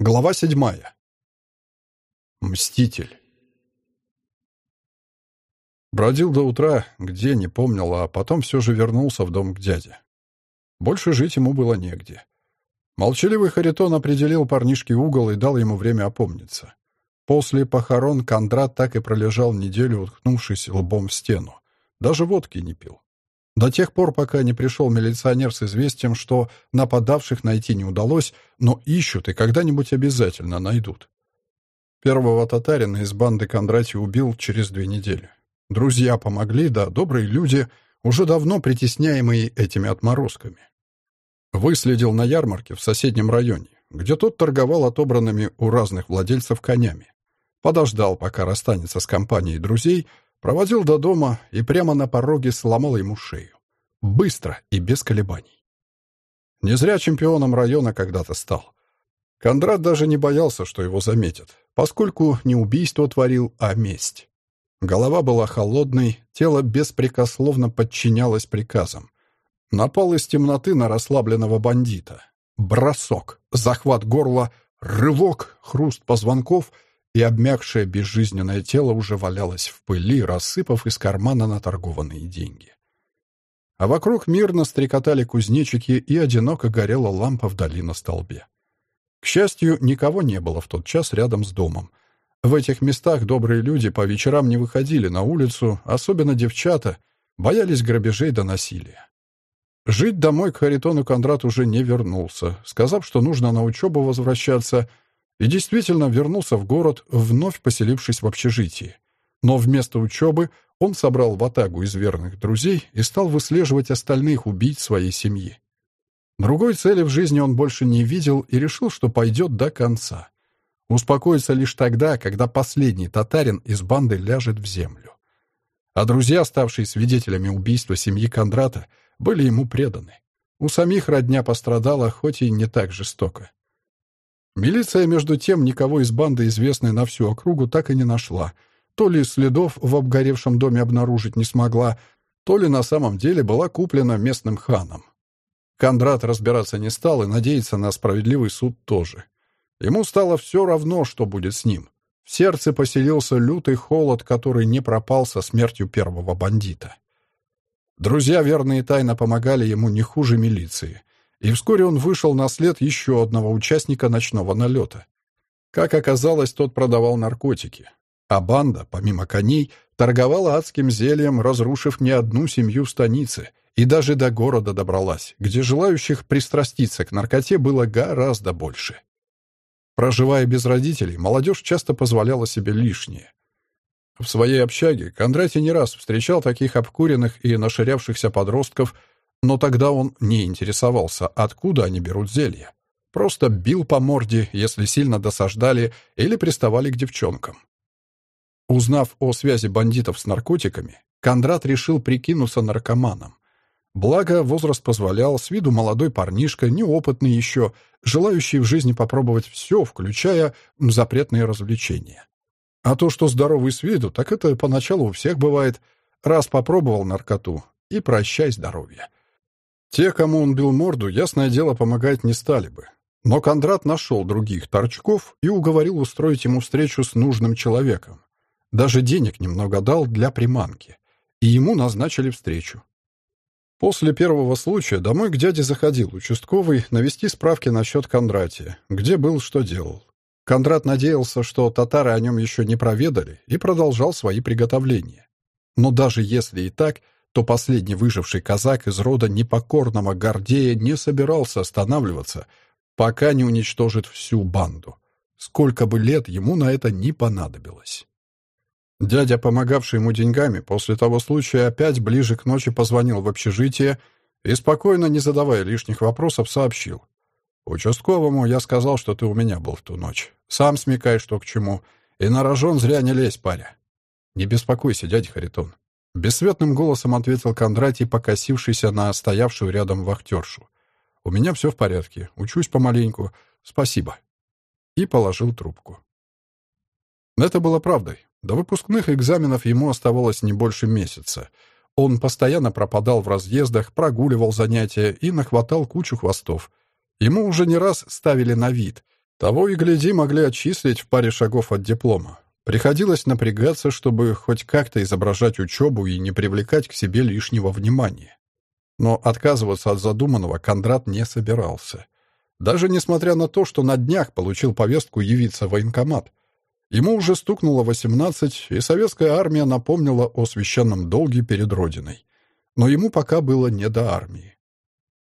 Глава седьмая. Мститель. Бродил до утра, где не помнил, а потом все же вернулся в дом к дяде. Больше жить ему было негде. Молчаливый Харитон определил парнишке угол и дал ему время опомниться. После похорон Кондрат так и пролежал неделю, уткнувшись лбом в стену. Даже водки не пил. До тех пор, пока не пришел милиционер с известием, что нападавших найти не удалось, но ищут и когда-нибудь обязательно найдут. Первого татарина из банды Кондратий убил через две недели. Друзья помогли, да добрые люди, уже давно притесняемые этими отморозками. Выследил на ярмарке в соседнем районе, где тот торговал отобранными у разных владельцев конями. Подождал, пока расстанется с компанией друзей, Проводил до дома и прямо на пороге сломал ему шею. Быстро и без колебаний. Не зря чемпионом района когда-то стал. Кондрат даже не боялся, что его заметят, поскольку не убийство творил, а месть. Голова была холодной, тело беспрекословно подчинялось приказам. Напал из темноты на расслабленного бандита. Бросок, захват горла, рывок, хруст позвонков — и обмякшее безжизненное тело уже валялось в пыли, рассыпав из кармана наторгованные деньги. А вокруг мирно стрекотали кузнечики, и одиноко горела лампа вдали на столбе. К счастью, никого не было в тот час рядом с домом. В этих местах добрые люди по вечерам не выходили на улицу, особенно девчата, боялись грабежей до насилия. Жить домой к Харитону Кондрат уже не вернулся, сказав, что нужно на учебу возвращаться — и действительно вернулся в город, вновь поселившись в общежитии. Но вместо учебы он собрал ватагу из верных друзей и стал выслеживать остальных убийц своей семьи. Другой цели в жизни он больше не видел и решил, что пойдет до конца. Успокоится лишь тогда, когда последний татарин из банды ляжет в землю. А друзья, ставшие свидетелями убийства семьи Кондрата, были ему преданы. У самих родня пострадала, хоть и не так жестоко. Милиция, между тем, никого из банды, известной на всю округу, так и не нашла. То ли следов в обгоревшем доме обнаружить не смогла, то ли на самом деле была куплена местным ханом. Кондрат разбираться не стал и надеяться на справедливый суд тоже. Ему стало все равно, что будет с ним. В сердце поселился лютый холод, который не пропал со смертью первого бандита. Друзья верные тайно помогали ему не хуже милиции и вскоре он вышел на след еще одного участника ночного налета. Как оказалось, тот продавал наркотики, а банда, помимо коней, торговала адским зельем, разрушив не одну семью в станице, и даже до города добралась, где желающих пристраститься к наркоте было гораздо больше. Проживая без родителей, молодежь часто позволяла себе лишнее. В своей общаге Кондратий не раз встречал таких обкуренных и наширявшихся подростков, но тогда он не интересовался, откуда они берут зелья. Просто бил по морде, если сильно досаждали или приставали к девчонкам. Узнав о связи бандитов с наркотиками, Кондрат решил прикинуться наркоманом. Благо, возраст позволял, с виду молодой парнишка, неопытный еще, желающий в жизни попробовать все, включая запретные развлечения. А то, что здоровый с виду, так это поначалу у всех бывает. Раз попробовал наркоту, и прощай здоровье. Те, кому он бил морду, ясное дело, помогать не стали бы. Но Кондрат нашел других торчков и уговорил устроить ему встречу с нужным человеком. Даже денег немного дал для приманки. И ему назначили встречу. После первого случая домой к дяде заходил участковый навести справки насчет Кондратия, где был, что делал. Кондрат надеялся, что татары о нем еще не проведали, и продолжал свои приготовления. Но даже если и так, то последний выживший казак из рода непокорного Гордея не собирался останавливаться, пока не уничтожит всю банду. Сколько бы лет ему на это не понадобилось. Дядя, помогавший ему деньгами, после того случая опять ближе к ночи позвонил в общежитие и, спокойно, не задавая лишних вопросов, сообщил. «Участковому я сказал, что ты у меня был в ту ночь. Сам смекай, что к чему. И на рожон зря не лезь, паря. Не беспокойся, дядя Харитон. Бесцветным голосом ответил Кондратий, покосившийся на стоявшую рядом вахтершу. «У меня все в порядке. Учусь помаленьку. Спасибо». И положил трубку. Это было правдой. До выпускных экзаменов ему оставалось не больше месяца. Он постоянно пропадал в разъездах, прогуливал занятия и нахватал кучу хвостов. Ему уже не раз ставили на вид. Того и гляди могли отчислить в паре шагов от диплома. Приходилось напрягаться, чтобы хоть как-то изображать учебу и не привлекать к себе лишнего внимания. Но отказываться от задуманного Кондрат не собирался. Даже несмотря на то, что на днях получил повестку явиться в военкомат. Ему уже стукнуло 18, и советская армия напомнила о священном долге перед Родиной. Но ему пока было не до армии.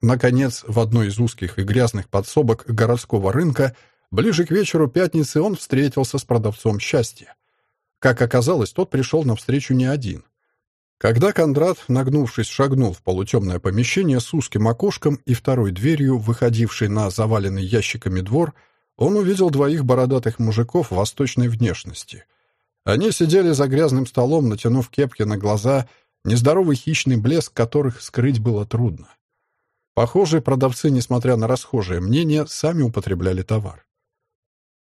Наконец, в одной из узких и грязных подсобок городского рынка – Ближе к вечеру пятницы он встретился с продавцом счастья. Как оказалось, тот пришел навстречу не один. Когда Кондрат, нагнувшись, шагнул в полутемное помещение с узким окошком и второй дверью, выходившей на заваленный ящиками двор, он увидел двоих бородатых мужиков восточной внешности. Они сидели за грязным столом, натянув кепки на глаза, нездоровый хищный блеск которых скрыть было трудно. Похожие продавцы, несмотря на расхожее мнение, сами употребляли товар.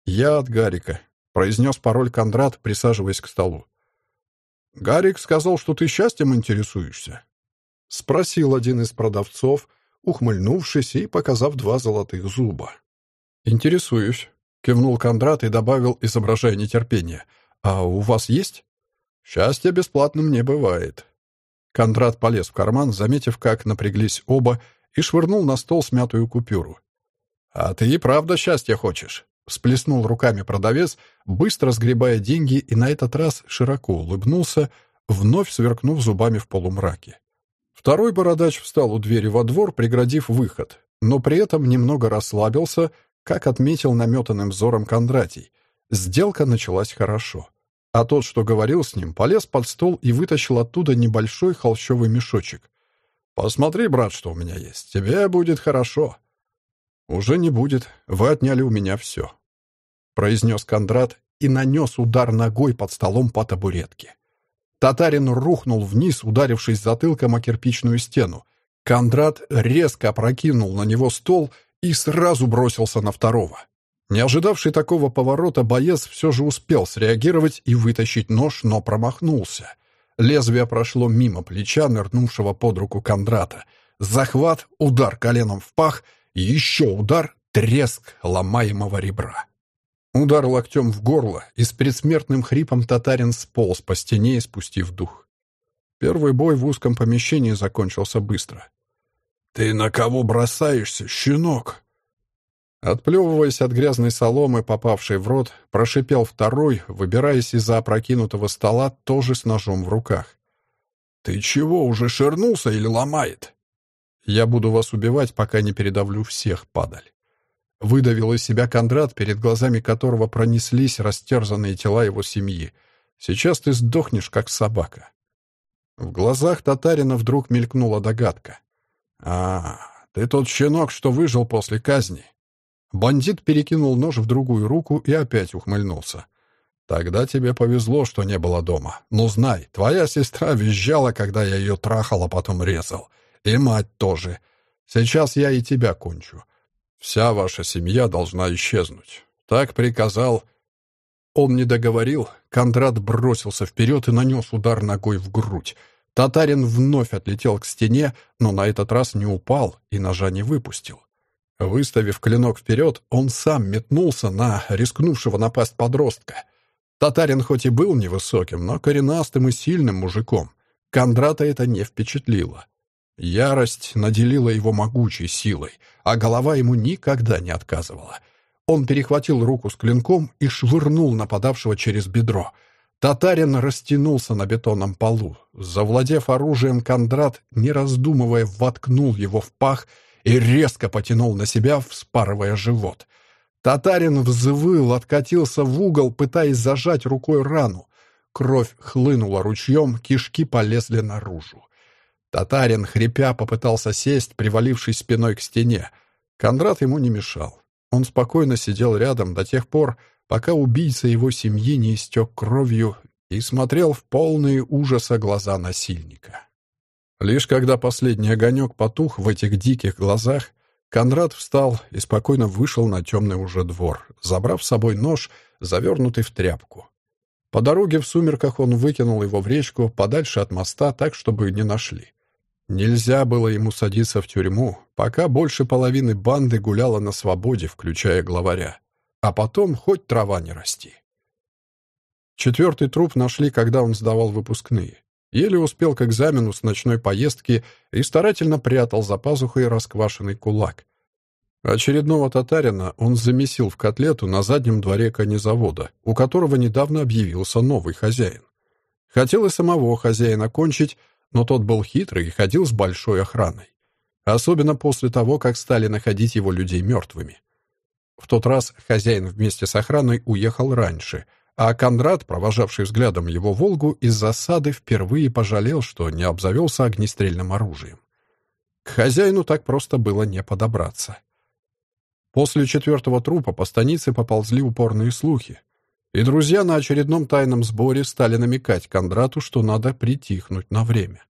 «Я от Гарика», — произнес пароль Кондрат, присаживаясь к столу. «Гарик сказал, что ты счастьем интересуешься?» — спросил один из продавцов, ухмыльнувшись и показав два золотых зуба. «Интересуюсь», — кивнул Кондрат и добавил, изображая нетерпение. «А у вас есть?» «Счастье бесплатным не бывает». Кондрат полез в карман, заметив, как напряглись оба, и швырнул на стол смятую купюру. «А ты и правда счастья хочешь?» Всплеснул руками продавец, быстро сгребая деньги, и на этот раз широко улыбнулся, вновь сверкнув зубами в полумраке. Второй бородач встал у двери во двор, преградив выход, но при этом немного расслабился, как отметил наметанным взором Кондратий. Сделка началась хорошо. А тот, что говорил с ним, полез под стол и вытащил оттуда небольшой холщовый мешочек. «Посмотри, брат, что у меня есть. Тебе будет хорошо». «Уже не будет. Вы отняли у меня все произнес Кондрат и нанес удар ногой под столом по табуретке. Татарин рухнул вниз, ударившись затылком о кирпичную стену. Кондрат резко опрокинул на него стол и сразу бросился на второго. Не ожидавший такого поворота, боец все же успел среагировать и вытащить нож, но промахнулся. Лезвие прошло мимо плеча, нырнувшего под руку Кондрата. Захват, удар коленом в пах, еще удар, треск ломаемого ребра. Удар локтем в горло, и с предсмертным хрипом татарин сполз по стене, испустив дух. Первый бой в узком помещении закончился быстро. «Ты на кого бросаешься, щенок?» Отплевываясь от грязной соломы, попавшей в рот, прошипел второй, выбираясь из-за опрокинутого стола, тоже с ножом в руках. «Ты чего, уже ширнулся или ломает?» «Я буду вас убивать, пока не передавлю всех, падаль». Выдавил из себя Кондрат, перед глазами которого пронеслись растерзанные тела его семьи. «Сейчас ты сдохнешь, как собака». В глазах татарина вдруг мелькнула догадка. «А, ты тот щенок, что выжил после казни». Бандит перекинул нож в другую руку и опять ухмыльнулся. «Тогда тебе повезло, что не было дома. Но знай, твоя сестра визжала, когда я ее трахал, а потом резал. И мать тоже. Сейчас я и тебя кончу. Вся ваша семья должна исчезнуть. Так приказал...» Он не договорил. Кондрат бросился вперед и нанес удар ногой в грудь. Татарин вновь отлетел к стене, но на этот раз не упал и ножа не выпустил. Выставив клинок вперед, он сам метнулся на рискнувшего напасть подростка. Татарин хоть и был невысоким, но коренастым и сильным мужиком. Кондрата это не впечатлило. Ярость наделила его могучей силой, а голова ему никогда не отказывала. Он перехватил руку с клинком и швырнул нападавшего через бедро. Татарин растянулся на бетонном полу. Завладев оружием, Кондрат, не раздумывая, воткнул его в пах и резко потянул на себя, вспарывая живот. Татарин взвыл, откатился в угол, пытаясь зажать рукой рану. Кровь хлынула ручьем, кишки полезли наружу. Татарин, хрипя, попытался сесть, привалившись спиной к стене. Кондрат ему не мешал. Он спокойно сидел рядом до тех пор, пока убийца его семьи не истек кровью и смотрел в полные ужаса глаза насильника. Лишь когда последний огонек потух в этих диких глазах, Конрад встал и спокойно вышел на темный уже двор, забрав с собой нож, завернутый в тряпку. По дороге в сумерках он выкинул его в речку подальше от моста, так, чтобы не нашли. Нельзя было ему садиться в тюрьму, пока больше половины банды гуляла на свободе, включая главаря. А потом хоть трава не расти. Четвертый труп нашли, когда он сдавал выпускные. Еле успел к экзамену с ночной поездки и старательно прятал за пазухой расквашенный кулак. Очередного татарина он замесил в котлету на заднем дворе конезавода, у которого недавно объявился новый хозяин. Хотел и самого хозяина кончить, но тот был хитрый и ходил с большой охраной. Особенно после того, как стали находить его людей мертвыми. В тот раз хозяин вместе с охраной уехал раньше, а Кондрат, провожавший взглядом его «Волгу», из засады впервые пожалел, что не обзавелся огнестрельным оружием. К хозяину так просто было не подобраться. После четвертого трупа по станице поползли упорные слухи. И друзья на очередном тайном сборе стали намекать Кондрату, что надо притихнуть на время.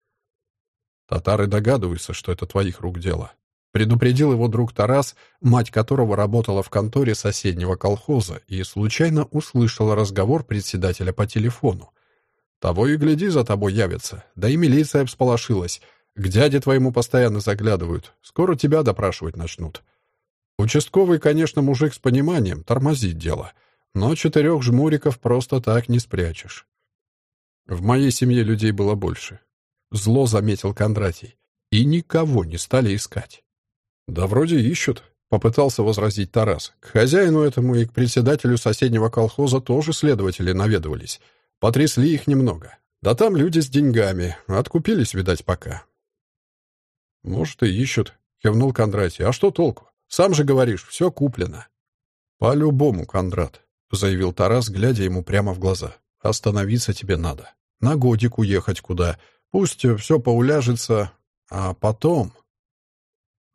«Татары догадываются, что это твоих рук дело», — предупредил его друг Тарас, мать которого работала в конторе соседнего колхоза и случайно услышала разговор председателя по телефону. «Того и гляди, за тобой явится. Да и милиция всполошилась. К дяде твоему постоянно заглядывают. Скоро тебя допрашивать начнут». Участковый, конечно, мужик с пониманием, тормозит дело, но четырех жмуриков просто так не спрячешь. В моей семье людей было больше. Зло заметил Кондратий. И никого не стали искать. Да вроде ищут, попытался возразить Тарас. К хозяину этому и к председателю соседнего колхоза тоже следователи наведывались. Потрясли их немного. Да там люди с деньгами. Откупились, видать, пока. Может, и ищут, кивнул Кондратий. А что толку? Сам же говоришь, все куплено». «По-любому, Кондрат», — заявил Тарас, глядя ему прямо в глаза. «Остановиться тебе надо. На годик уехать куда. Пусть все поуляжется, а потом...»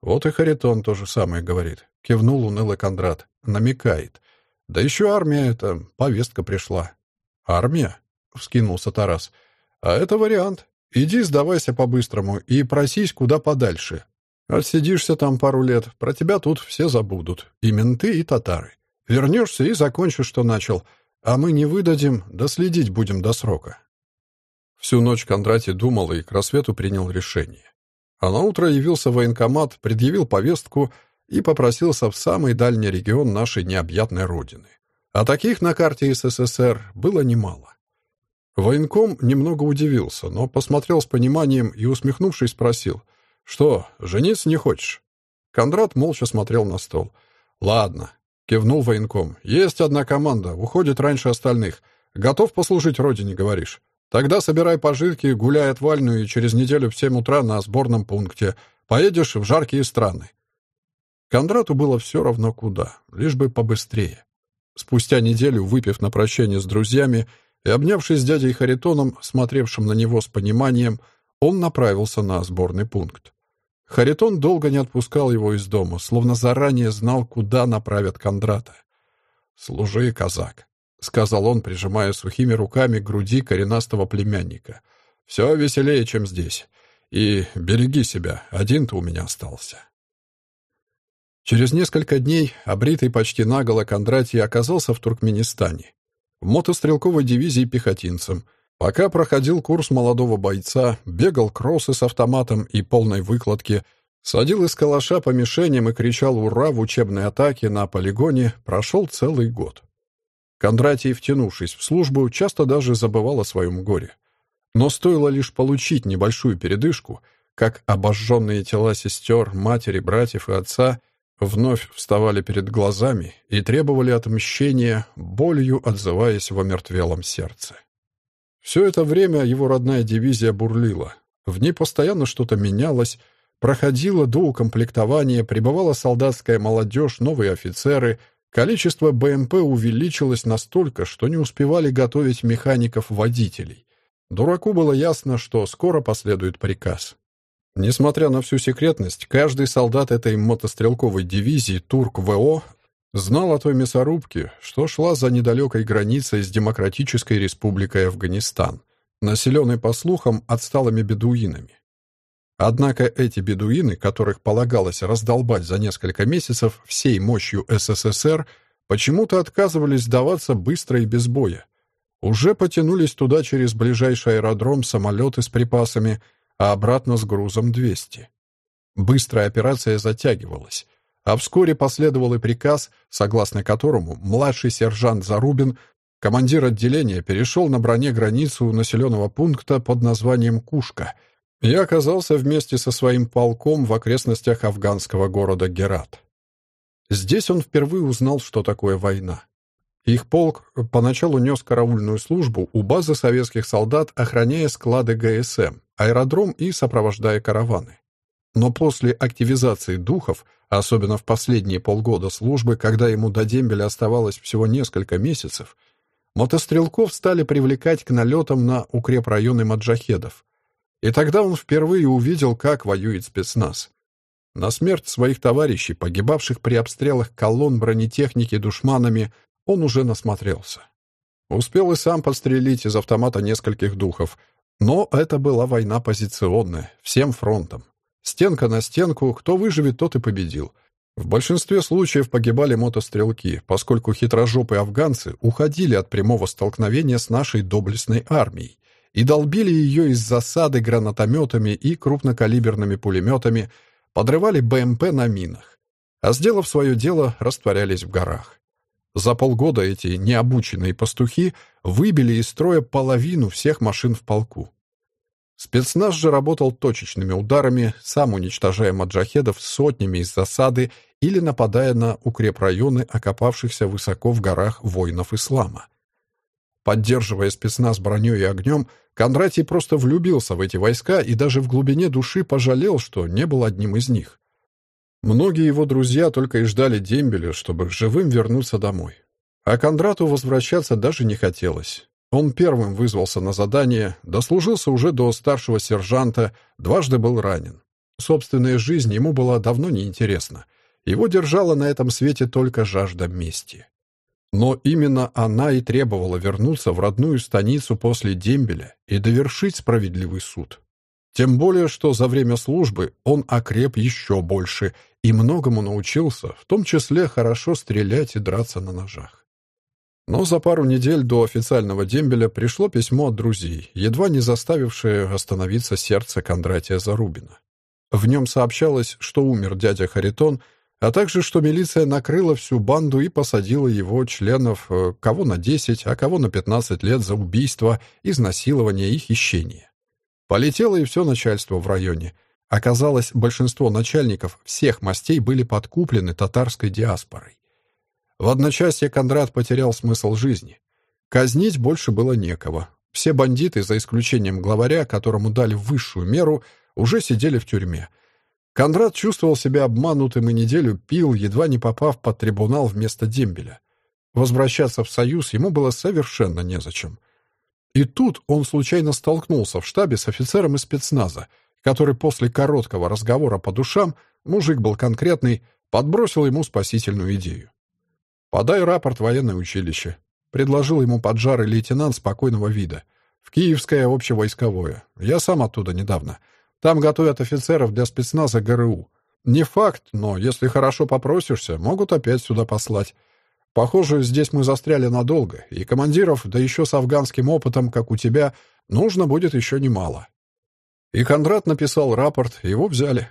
Вот и Харитон то же самое говорит. Кивнул уныло Кондрат. Намекает. «Да еще армия это, повестка пришла». «Армия?» — вскинулся Тарас. «А это вариант. Иди сдавайся по-быстрому и просись куда подальше. Отсидишься там пару лет, про тебя тут все забудут. И менты, и татары. Вернешься и закончишь, что начал. А мы не выдадим, да следить будем до срока. Всю ночь Кондратий думал и к рассвету принял решение. А на утро явился военкомат, предъявил повестку и попросился в самый дальний регион нашей необъятной родины. А таких на карте СССР было немало. Военком немного удивился, но посмотрел с пониманием и, усмехнувшись, спросил — «Что, жениться не хочешь?» Кондрат молча смотрел на стол. «Ладно», — кивнул военком. «Есть одна команда, уходит раньше остальных. Готов послужить родине, говоришь? Тогда собирай пожитки, гуляй отвальную и через неделю в семь утра на сборном пункте. Поедешь в жаркие страны». Кондрату было все равно куда, лишь бы побыстрее. Спустя неделю, выпив на прощание с друзьями и обнявшись с дядей Харитоном, смотревшим на него с пониманием, он направился на сборный пункт. Харитон долго не отпускал его из дома, словно заранее знал, куда направят Кондрата. «Служи, казак», — сказал он, прижимая сухими руками к груди коренастого племянника. «Все веселее, чем здесь. И береги себя, один ты у меня остался». Через несколько дней, обритый почти наголо, Кондратий оказался в Туркменистане. В мотострелковой дивизии пехотинцем — Пока проходил курс молодого бойца, бегал кроссы с автоматом и полной выкладки, садил из калаша по мишеням и кричал «Ура!» в учебной атаке на полигоне, прошел целый год. Кондратий, втянувшись в службу, часто даже забывал о своем горе. Но стоило лишь получить небольшую передышку, как обожженные тела сестер, матери, братьев и отца вновь вставали перед глазами и требовали отмщения, болью отзываясь в омертвелом сердце. Все это время его родная дивизия бурлила. В ней постоянно что-то менялось, проходило до укомплектования, прибывала солдатская молодежь, новые офицеры. Количество БМП увеличилось настолько, что не успевали готовить механиков-водителей. Дураку было ясно, что скоро последует приказ. Несмотря на всю секретность, каждый солдат этой мотострелковой дивизии Турк-ВО Знал о той мясорубке, что шла за недалекой границей с Демократической Республикой Афганистан, населенной, по слухам, отсталыми бедуинами. Однако эти бедуины, которых полагалось раздолбать за несколько месяцев всей мощью СССР, почему-то отказывались сдаваться быстро и без боя. Уже потянулись туда через ближайший аэродром самолеты с припасами, а обратно с грузом 200. Быстрая операция затягивалась, а вскоре последовал и приказ, согласно которому младший сержант Зарубин, командир отделения, перешел на броне границу населенного пункта под названием Кушка и оказался вместе со своим полком в окрестностях афганского города Герат. Здесь он впервые узнал, что такое война. Их полк поначалу нес караульную службу у базы советских солдат, охраняя склады ГСМ, аэродром и сопровождая караваны. Но после активизации духов, особенно в последние полгода службы, когда ему до дембеля оставалось всего несколько месяцев, мотострелков стали привлекать к налетам на укрепрайоны маджахедов. И тогда он впервые увидел, как воюет спецназ. На смерть своих товарищей, погибавших при обстрелах колонн бронетехники душманами, он уже насмотрелся. Успел и сам подстрелить из автомата нескольких духов, но это была война позиционная, всем фронтом. Стенка на стенку, кто выживет, тот и победил. В большинстве случаев погибали мотострелки, поскольку хитрожопые афганцы уходили от прямого столкновения с нашей доблестной армией и долбили ее из засады гранатометами и крупнокалиберными пулеметами, подрывали БМП на минах, а, сделав свое дело, растворялись в горах. За полгода эти необученные пастухи выбили из строя половину всех машин в полку. Спецназ же работал точечными ударами, сам уничтожая маджахедов сотнями из засады или нападая на укрепрайоны окопавшихся высоко в горах воинов ислама. Поддерживая спецназ броней и огнем, Кондратий просто влюбился в эти войска и даже в глубине души пожалел, что не был одним из них. Многие его друзья только и ждали дембеля, чтобы живым вернуться домой. А Кондрату возвращаться даже не хотелось. Он первым вызвался на задание, дослужился уже до старшего сержанта, дважды был ранен. Собственная жизнь ему была давно неинтересна. Его держала на этом свете только жажда мести. Но именно она и требовала вернуться в родную станицу после дембеля и довершить справедливый суд. Тем более, что за время службы он окреп еще больше и многому научился, в том числе хорошо стрелять и драться на ножах. Но за пару недель до официального дембеля пришло письмо от друзей, едва не заставившее остановиться сердце Кондратия Зарубина. В нем сообщалось, что умер дядя Харитон, а также, что милиция накрыла всю банду и посадила его членов э, кого на 10, а кого на 15 лет за убийство, изнасилование и хищение. Полетело и все начальство в районе. Оказалось, большинство начальников всех мастей были подкуплены татарской диаспорой. В одночасье Кондрат потерял смысл жизни. Казнить больше было некого. Все бандиты, за исключением главаря, которому дали высшую меру, уже сидели в тюрьме. Кондрат чувствовал себя обманутым и неделю пил, едва не попав под трибунал вместо дембеля. Возвращаться в Союз ему было совершенно незачем. И тут он случайно столкнулся в штабе с офицером из спецназа, который после короткого разговора по душам, мужик был конкретный, подбросил ему спасительную идею. «Подай рапорт военное училище», — предложил ему поджарый лейтенант спокойного вида. «В Киевское общевойсковое. Я сам оттуда недавно. Там готовят офицеров для спецназа ГРУ. Не факт, но если хорошо попросишься, могут опять сюда послать. Похоже, здесь мы застряли надолго, и командиров, да еще с афганским опытом, как у тебя, нужно будет еще немало». И Кондрат написал рапорт, его взяли.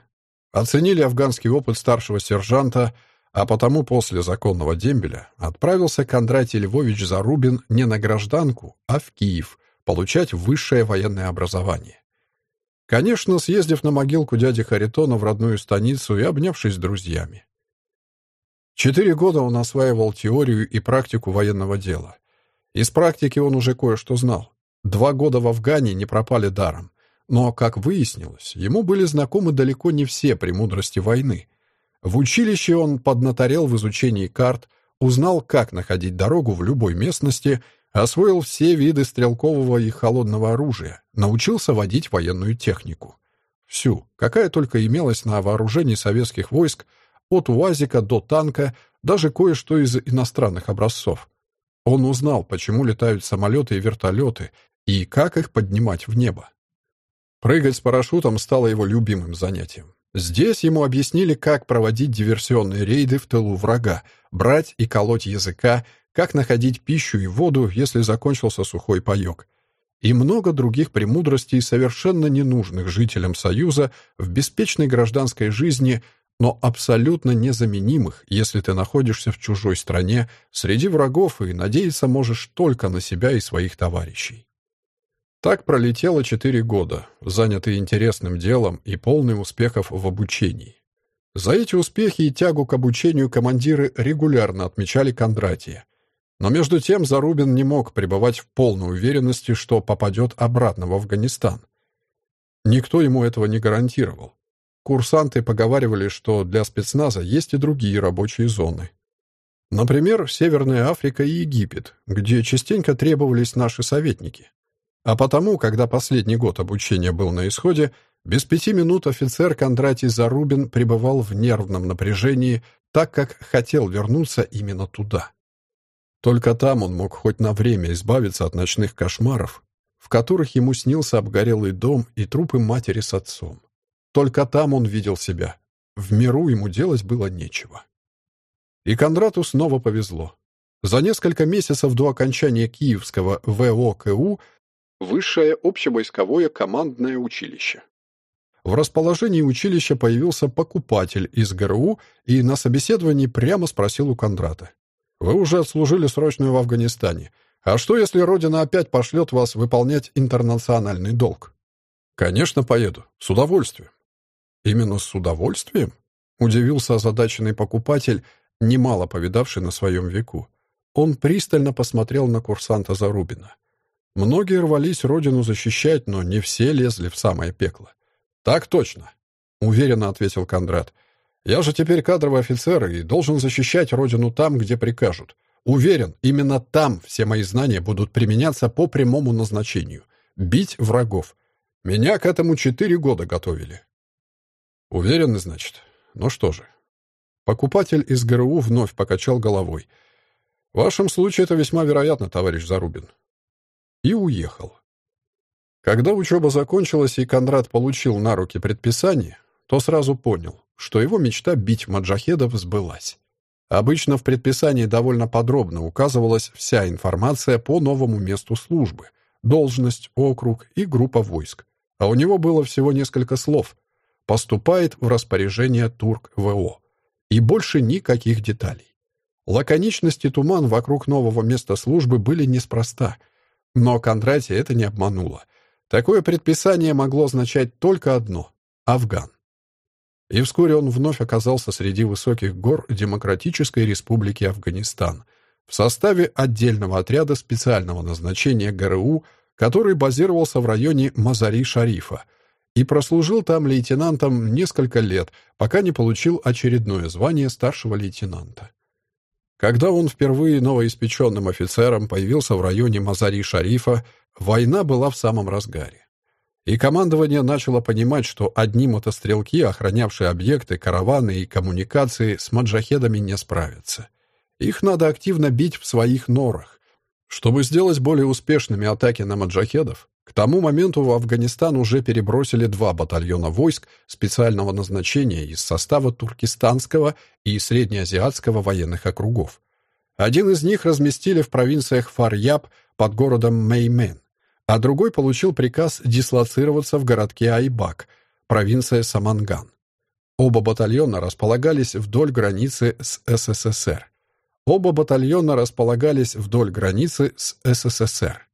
Оценили афганский опыт старшего сержанта — а потому после законного дембеля отправился Кондратий Львович Зарубин не на гражданку, а в Киев получать высшее военное образование. Конечно, съездив на могилку дяди Харитона в родную станицу и обнявшись с друзьями. Четыре года он осваивал теорию и практику военного дела. Из практики он уже кое-что знал. Два года в Афгане не пропали даром. Но, как выяснилось, ему были знакомы далеко не все премудрости войны — в училище он поднаторел в изучении карт, узнал, как находить дорогу в любой местности, освоил все виды стрелкового и холодного оружия, научился водить военную технику. Всю, какая только имелась на вооружении советских войск, от УАЗика до танка, даже кое-что из иностранных образцов. Он узнал, почему летают самолеты и вертолеты, и как их поднимать в небо. Прыгать с парашютом стало его любимым занятием. Здесь ему объяснили, как проводить диверсионные рейды в тылу врага, брать и колоть языка, как находить пищу и воду, если закончился сухой паёк, и много других премудростей, совершенно ненужных жителям Союза в беспечной гражданской жизни, но абсолютно незаменимых, если ты находишься в чужой стране, среди врагов и надеяться можешь только на себя и своих товарищей. Так пролетело четыре года, занятые интересным делом и полный успехов в обучении. За эти успехи и тягу к обучению командиры регулярно отмечали Кондратия. Но между тем Зарубин не мог пребывать в полной уверенности, что попадет обратно в Афганистан. Никто ему этого не гарантировал. Курсанты поговаривали, что для спецназа есть и другие рабочие зоны. Например, Северная Африка и Египет, где частенько требовались наши советники. А потому, когда последний год обучения был на исходе, без пяти минут офицер Кондратий Зарубин пребывал в нервном напряжении, так как хотел вернуться именно туда. Только там он мог хоть на время избавиться от ночных кошмаров, в которых ему снился обгорелый дом и трупы матери с отцом. Только там он видел себя. В миру ему делать было нечего. И Кондрату снова повезло. За несколько месяцев до окончания Киевского ВОКУ Высшее общевойсковое командное училище. В расположении училища появился покупатель из ГРУ и на собеседовании прямо спросил у Кондрата. «Вы уже отслужили срочную в Афганистане. А что, если Родина опять пошлет вас выполнять интернациональный долг?» «Конечно, поеду. С удовольствием». «Именно с удовольствием?» — удивился озадаченный покупатель, немало повидавший на своем веку. Он пристально посмотрел на курсанта Зарубина. Многие рвались родину защищать, но не все лезли в самое пекло. «Так точно», — уверенно ответил Кондрат. «Я же теперь кадровый офицер и должен защищать родину там, где прикажут. Уверен, именно там все мои знания будут применяться по прямому назначению. Бить врагов. Меня к этому четыре года готовили». «Уверены, значит? Ну что же». Покупатель из ГРУ вновь покачал головой. «В вашем случае это весьма вероятно, товарищ Зарубин и уехал. Когда учеба закончилась и Конрад получил на руки предписание, то сразу понял, что его мечта бить маджахедов сбылась. Обычно в предписании довольно подробно указывалась вся информация по новому месту службы, должность, округ и группа войск. А у него было всего несколько слов. Поступает в распоряжение Турк-ВО. И больше никаких деталей. Лаконичность и туман вокруг нового места службы были неспроста — но Кондратия это не обмануло. Такое предписание могло означать только одно — Афган. И вскоре он вновь оказался среди высоких гор Демократической Республики Афганистан в составе отдельного отряда специального назначения ГРУ, который базировался в районе Мазари-Шарифа и прослужил там лейтенантом несколько лет, пока не получил очередное звание старшего лейтенанта. Когда он впервые новоиспеченным офицером появился в районе Мазари-Шарифа, война была в самом разгаре. И командование начало понимать, что одни мотострелки, охранявшие объекты, караваны и коммуникации, с маджахедами не справятся. Их надо активно бить в своих норах. Чтобы сделать более успешными атаки на маджахедов, к тому моменту в Афганистан уже перебросили два батальона войск специального назначения из состава туркестанского и среднеазиатского военных округов. Один из них разместили в провинциях Фарьяб под городом Меймен, а другой получил приказ дислоцироваться в городке Айбак, провинция Саманган. Оба батальона располагались вдоль границы с СССР. Оба батальона располагались вдоль границы с СССР.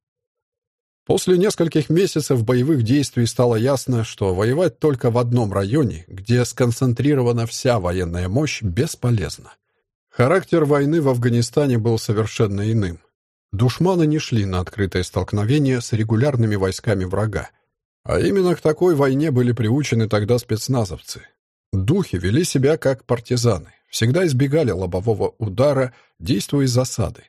После нескольких месяцев боевых действий стало ясно, что воевать только в одном районе, где сконцентрирована вся военная мощь, бесполезно. Характер войны в Афганистане был совершенно иным. Душманы не шли на открытое столкновение с регулярными войсками врага. А именно к такой войне были приучены тогда спецназовцы. Духи вели себя как партизаны, всегда избегали лобового удара, действуя из засады.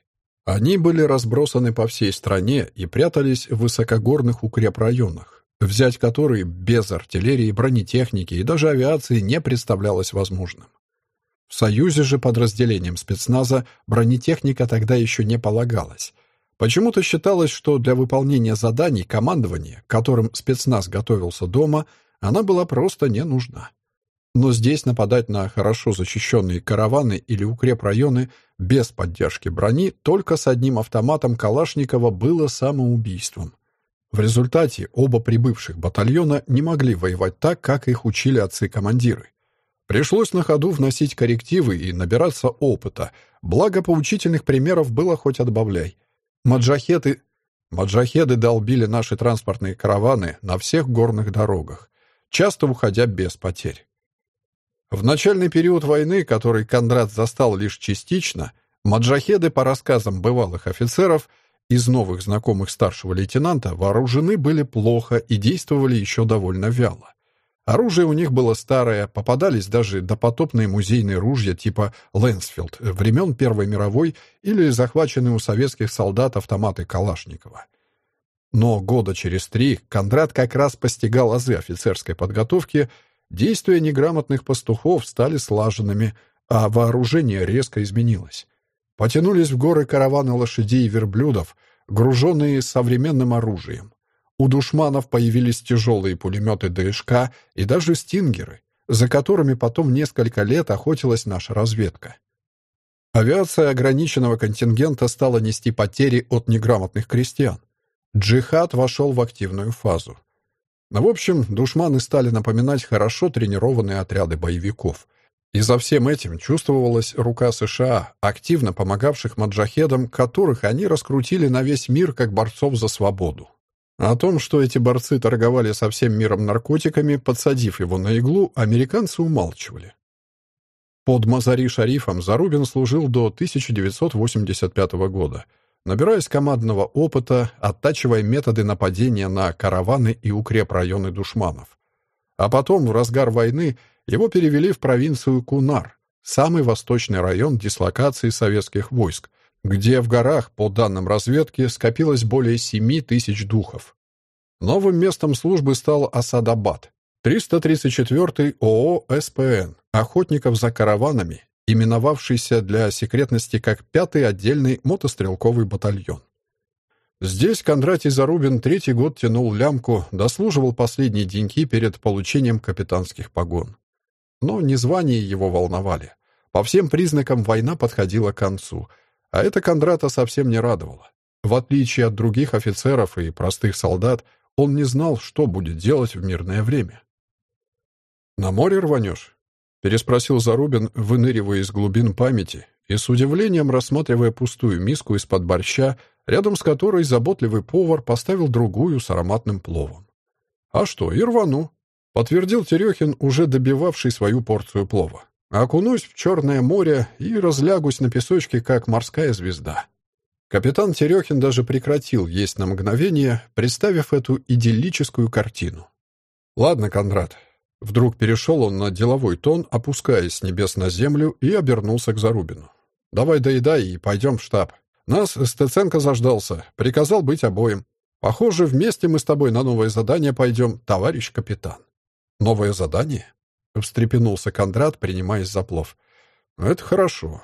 Они были разбросаны по всей стране и прятались в высокогорных укрепрайонах, взять которые без артиллерии, бронетехники и даже авиации не представлялось возможным. В Союзе же подразделением спецназа бронетехника тогда еще не полагалась. Почему-то считалось, что для выполнения заданий командования, которым спецназ готовился дома, она была просто не нужна. Но здесь нападать на хорошо защищенные караваны или укрепрайоны без поддержки брони только с одним автоматом Калашникова было самоубийством. В результате оба прибывших батальона не могли воевать так, как их учили отцы-командиры. Пришлось на ходу вносить коррективы и набираться опыта, благо поучительных примеров было хоть отбавляй. Маджахеды, маджахеды долбили наши транспортные караваны на всех горных дорогах, часто уходя без потерь. В начальный период войны, который Кондрат застал лишь частично, маджахеды, по рассказам бывалых офицеров, из новых знакомых старшего лейтенанта вооружены были плохо и действовали еще довольно вяло. Оружие у них было старое, попадались даже допотопные музейные ружья типа «Лэнсфилд» времен Первой мировой или захваченные у советских солдат автоматы Калашникова. Но года через три Кондрат как раз постигал азы офицерской подготовки, действия неграмотных пастухов стали слаженными, а вооружение резко изменилось. Потянулись в горы караваны лошадей и верблюдов, груженные современным оружием. У душманов появились тяжелые пулеметы ДШК и даже стингеры, за которыми потом несколько лет охотилась наша разведка. Авиация ограниченного контингента стала нести потери от неграмотных крестьян. Джихад вошел в активную фазу. Но, в общем, душманы стали напоминать хорошо тренированные отряды боевиков. И за всем этим чувствовалась рука США, активно помогавших маджахедам, которых они раскрутили на весь мир как борцов за свободу. О том, что эти борцы торговали со всем миром наркотиками, подсадив его на иглу, американцы умалчивали. Под Мазари-Шарифом Зарубин служил до 1985 года, набираясь командного опыта, оттачивая методы нападения на караваны и укрепрайоны душманов. А потом, в разгар войны, его перевели в провинцию Кунар, самый восточный район дислокации советских войск, где в горах, по данным разведки, скопилось более 7 тысяч духов. Новым местом службы стал Асадабад, 334-й ООО «СПН», охотников за караванами, именовавшийся для секретности как пятый отдельный мотострелковый батальон. Здесь Кондратий Зарубин третий год тянул лямку, дослуживал последние деньки перед получением капитанских погон. Но не звания его волновали. По всем признакам война подходила к концу — а это Кондрата совсем не радовало. В отличие от других офицеров и простых солдат, он не знал, что будет делать в мирное время. «На море рванешь?» — переспросил Зарубин, выныривая из глубин памяти и с удивлением рассматривая пустую миску из-под борща, рядом с которой заботливый повар поставил другую с ароматным пловом. «А что, и рвану», — подтвердил Терехин, уже добивавший свою порцию плова. Окунусь в Черное море и разлягусь на песочке, как морская звезда. Капитан Терехин даже прекратил есть на мгновение, представив эту идиллическую картину. «Ладно, Кондрат». Вдруг перешел он на деловой тон, опускаясь с небес на землю, и обернулся к Зарубину. «Давай доедай и пойдем в штаб. Нас Стеценко заждался, приказал быть обоим. Похоже, вместе мы с тобой на новое задание пойдем, товарищ капитан». «Новое задание?» — встрепенулся Кондрат, принимаясь за плов. «Это хорошо.